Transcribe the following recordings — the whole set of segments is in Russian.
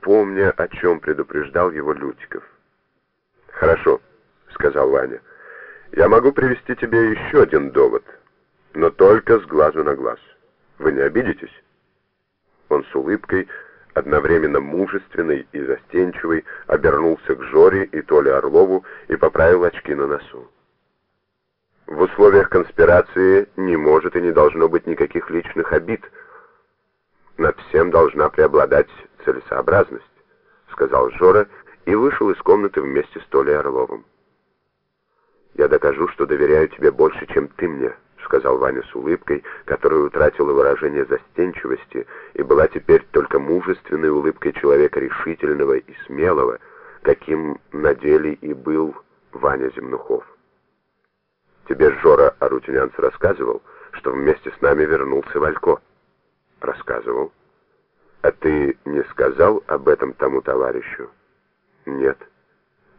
помня, о чем предупреждал его Лютиков. «Хорошо», — сказал Ваня. «Я могу привести тебе еще один довод, но только с глазу на глаз. Вы не обидитесь?» Он с улыбкой, одновременно мужественной и застенчивой, обернулся к Жоре и Толе Орлову и поправил очки на носу. В условиях конспирации не может и не должно быть никаких личных обид. Над всем должна преобладать целесообразность, сказал Жора и вышел из комнаты вместе с Толей Орловым. «Я докажу, что доверяю тебе больше, чем ты мне», — сказал Ваня с улыбкой, которая утратила выражение застенчивости и была теперь только мужественной улыбкой человека решительного и смелого, каким на деле и был Ваня Земнухов. Тебе Жора Арутюнянц рассказывал, что вместе с нами вернулся Валько? Рассказывал. Ты не сказал об этом тому товарищу? Нет.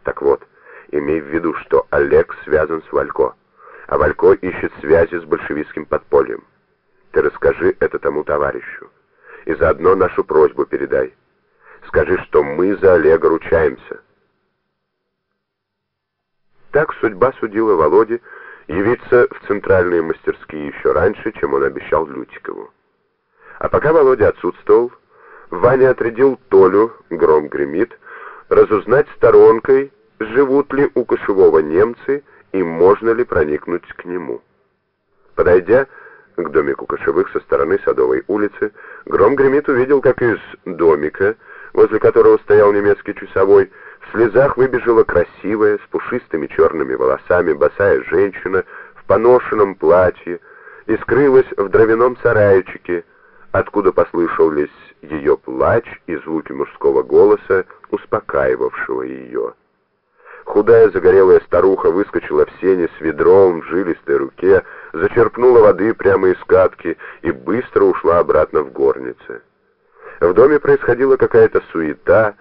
Так вот, имей в виду, что Олег связан с Валько, а Валько ищет связи с большевистским подпольем. Ты расскажи это тому товарищу. И заодно нашу просьбу передай. Скажи, что мы за Олега ручаемся. Так судьба судила Володе, явиться в центральные мастерские еще раньше, чем он обещал Лютикову. А пока Володя отсутствовал, Ваня отрядил Толю, гром гремит, разузнать сторонкой, живут ли у Кошевого немцы и можно ли проникнуть к нему. Подойдя к домику Кошевых со стороны Садовой улицы, гром гремит увидел, как из домика, возле которого стоял немецкий часовой, в слезах выбежала красивая, с пушистыми черными волосами, босая женщина в поношенном платье и скрылась в дровяном сарайчике, откуда послышались ее плач и звуки мужского голоса, успокаивавшего ее. Худая загорелая старуха выскочила в сене с ведром в жилистой руке, зачерпнула воды прямо из катки и быстро ушла обратно в горнице. В доме происходила какая-то суета,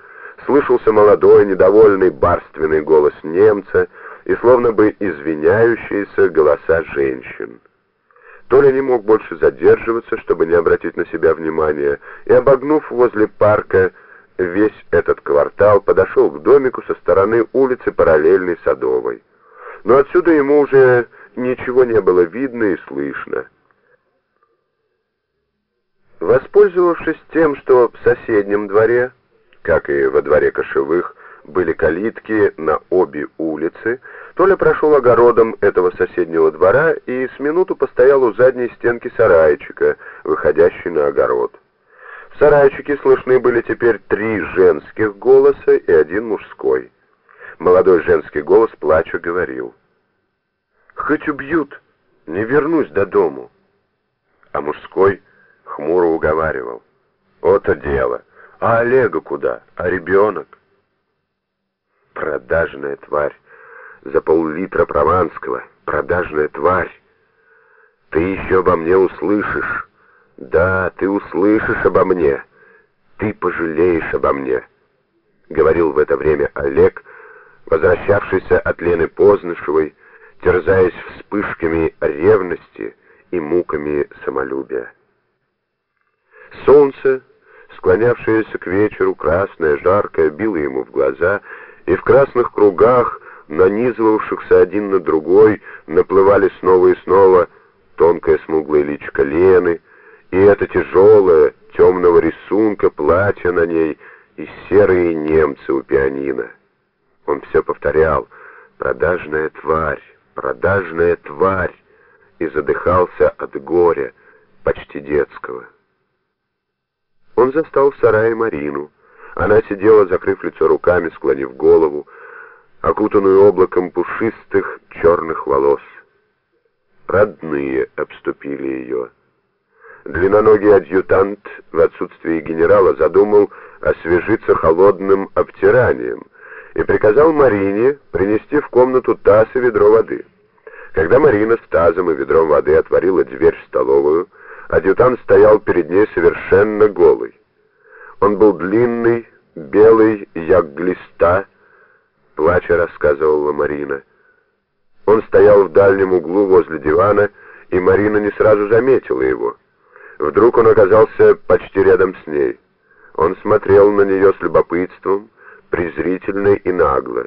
слышался молодой, недовольный, барственный голос немца и словно бы извиняющиеся голоса женщин. Толя не мог больше задерживаться, чтобы не обратить на себя внимания, и, обогнув возле парка весь этот квартал, подошел к домику со стороны улицы параллельной Садовой. Но отсюда ему уже ничего не было видно и слышно. Воспользовавшись тем, что в соседнем дворе как и во дворе кошевых, были калитки на обе улицы, Толя прошел огородом этого соседнего двора и с минуту постоял у задней стенки сарайчика, выходящей на огород. В сарайчике слышны были теперь три женских голоса и один мужской. Молодой женский голос, плача, говорил. «Хоть убьют, не вернусь до дому». А мужской хмуро уговаривал. «Ото дело! А Олега куда? А ребенок? Продажная тварь. За пол-литра прованского. Продажная тварь. Ты еще обо мне услышишь. Да, ты услышишь обо мне. Ты пожалеешь обо мне. Говорил в это время Олег, возвращавшийся от Лены Познышевой, терзаясь вспышками ревности и муками самолюбия. Солнце склонявшаяся к вечеру, красная, жаркая, била ему в глаза, и в красных кругах, нанизывавшихся один на другой, наплывали снова и снова тонкая смуглая личка Лены, и это тяжелое, темного рисунка платье на ней, и серые немцы у пианино. Он все повторял «продажная тварь, продажная тварь» и задыхался от горя, почти детского. Он застал в сарае Марину. Она сидела, закрыв лицо руками, склонив голову, окутанную облаком пушистых черных волос. Родные обступили ее. Длинноногий адъютант в отсутствии генерала задумал освежиться холодным обтиранием и приказал Марине принести в комнату таз и ведро воды. Когда Марина с тазом и ведром воды отворила дверь в столовую, Адъютант стоял перед ней совершенно голый. Он был длинный, белый, як глиста, плача рассказывала Марина. Он стоял в дальнем углу возле дивана, и Марина не сразу заметила его. Вдруг он оказался почти рядом с ней. Он смотрел на нее с любопытством, презрительно и нагло.